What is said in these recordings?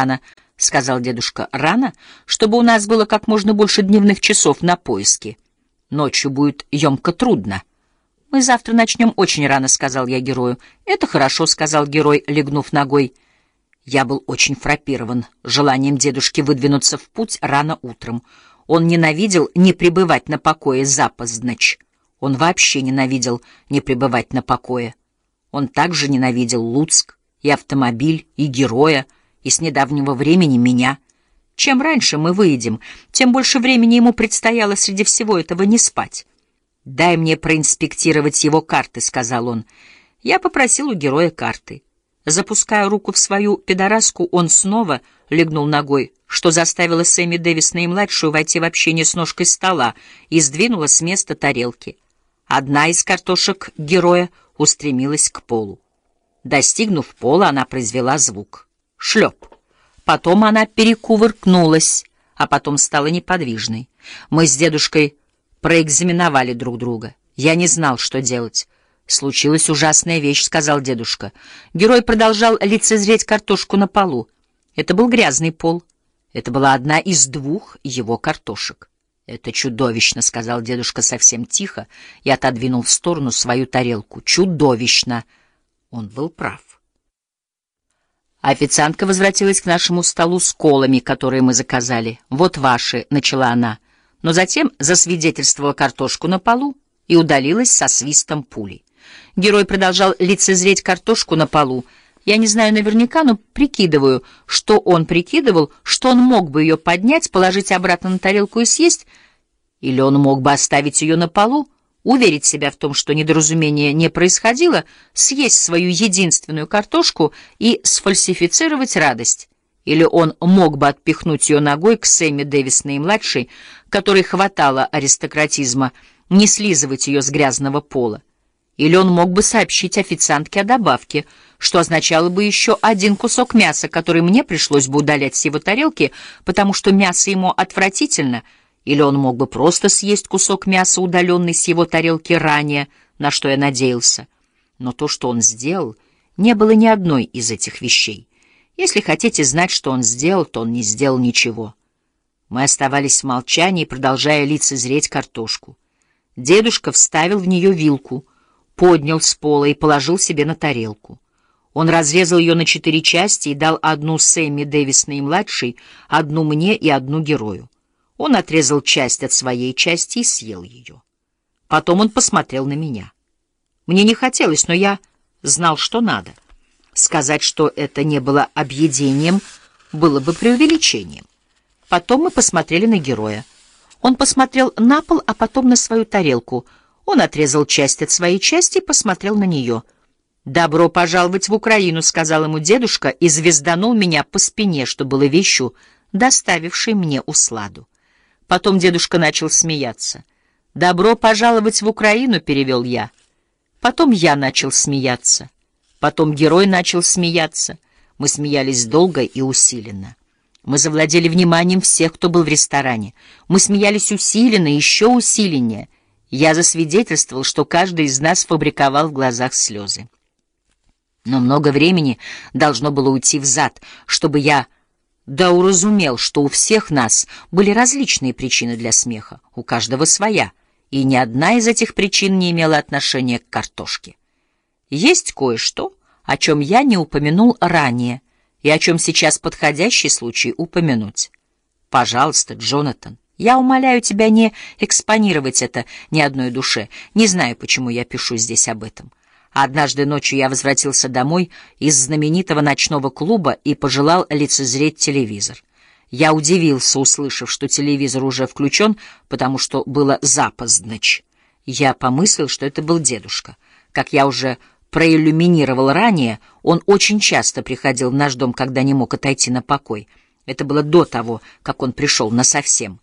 рано, — сказал дедушка. — Рано, чтобы у нас было как можно больше дневных часов на поиски. Ночью будет емко трудно. — Мы завтра начнем очень рано, — сказал я герою. — Это хорошо, — сказал герой, легнув ногой. Я был очень фрапирован желанием дедушки выдвинуться в путь рано утром. Он ненавидел не пребывать на покое запоздночь. Он вообще ненавидел не пребывать на покое. Он также ненавидел Луцк, и автомобиль, и героя, и с недавнего времени меня. Чем раньше мы выйдем, тем больше времени ему предстояло среди всего этого не спать. «Дай мне проинспектировать его карты», — сказал он. Я попросил у героя карты. Запуская руку в свою пидораску, он снова легнул ногой, что заставило Сэмми Дэвис наимладшую войти в общение с ножкой стола и сдвинула с места тарелки. Одна из картошек героя устремилась к полу. Достигнув пола, она произвела звук. Шлеп. Потом она перекувыркнулась, а потом стала неподвижной. Мы с дедушкой проэкзаменовали друг друга. Я не знал, что делать. «Случилась ужасная вещь», — сказал дедушка. Герой продолжал лицезреть картошку на полу. Это был грязный пол. Это была одна из двух его картошек. «Это чудовищно», — сказал дедушка совсем тихо и отодвинул в сторону свою тарелку. «Чудовищно!» Он был прав. Официантка возвратилась к нашему столу с колами, которые мы заказали. «Вот ваши», — начала она, но затем засвидетельствовала картошку на полу и удалилась со свистом пули. Герой продолжал лицезреть картошку на полу. Я не знаю наверняка, но прикидываю, что он прикидывал, что он мог бы ее поднять, положить обратно на тарелку и съесть, или он мог бы оставить ее на полу, уверить себя в том, что недоразумение не происходило, съесть свою единственную картошку и сфальсифицировать радость. Или он мог бы отпихнуть ее ногой к Сэмми Дэвис наимладшей, которой хватало аристократизма, не слизывать ее с грязного пола. Или он мог бы сообщить официантке о добавке, что означало бы еще один кусок мяса, который мне пришлось бы удалять с его тарелки, потому что мясо ему отвратительно, или он мог бы просто съесть кусок мяса, удаленный с его тарелки ранее, на что я надеялся. Но то, что он сделал, не было ни одной из этих вещей. Если хотите знать, что он сделал, то он не сделал ничего. Мы оставались в молчании, продолжая лицезреть картошку. Дедушка вставил в нее вилку — поднял с пола и положил себе на тарелку. Он разрезал ее на четыре части и дал одну Сэмми Дэвис наимладшей, одну мне и одну герою. Он отрезал часть от своей части и съел ее. Потом он посмотрел на меня. Мне не хотелось, но я знал, что надо. Сказать, что это не было объедением, было бы преувеличением. Потом мы посмотрели на героя. Он посмотрел на пол, а потом на свою тарелку — он отрезал часть от своей части и посмотрел на нее. «Добро пожаловать в Украину», — сказал ему дедушка и звезданул меня по спине, что было вещью, доставившей мне усладу. Потом дедушка начал смеяться. «Добро пожаловать в Украину», — перевел я. Потом я начал смеяться. Потом герой начал смеяться. Мы смеялись долго и усиленно. Мы завладели вниманием всех, кто был в ресторане. Мы смеялись усиленно, еще усиленнее — я засвидетельствовал, что каждый из нас фабриковал в глазах слезы. Но много времени должно было уйти в зад, чтобы я да уразумел, что у всех нас были различные причины для смеха, у каждого своя, и ни одна из этих причин не имела отношения к картошке. Есть кое-что, о чем я не упомянул ранее, и о чем сейчас подходящий случай упомянуть. Пожалуйста, Джонатан, я умоляю тебя не экспонировать это ни одной душе. Не знаю, почему я пишу здесь об этом. Однажды ночью я возвратился домой из знаменитого ночного клуба и пожелал лицезреть телевизор. Я удивился, услышав, что телевизор уже включен, потому что было запоздночь. Я помыслил, что это был дедушка. Как я уже проиллюминировал ранее, он очень часто приходил в наш дом, когда не мог отойти на покой. Это было до того, как он пришел насовсем.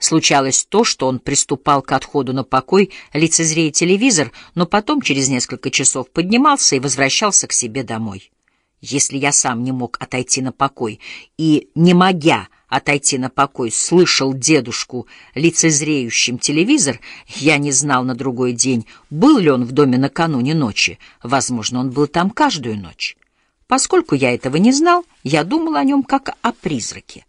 Случалось то, что он приступал к отходу на покой, лицезрея телевизор, но потом через несколько часов поднимался и возвращался к себе домой. Если я сам не мог отойти на покой и, не могя отойти на покой, слышал дедушку лицезреющим телевизор, я не знал на другой день, был ли он в доме накануне ночи. Возможно, он был там каждую ночь. Поскольку я этого не знал, я думал о нем как о призраке.